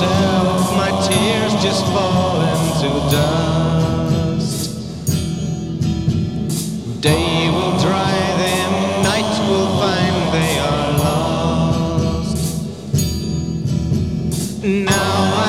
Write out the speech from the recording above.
myself, my tears just fall into dust. Day will dry them, night will find they are lost. Now I